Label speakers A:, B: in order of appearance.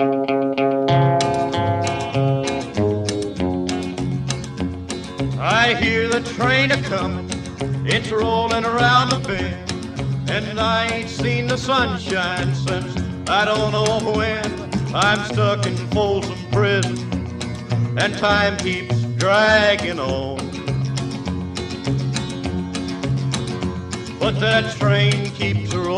A: I hear the train a comin', it's rolling around the bend, and I ain't seen the sunshine since I don't know when. I'm stuck in Folsom Prison, and time keeps dragging on. But that train keeps rolling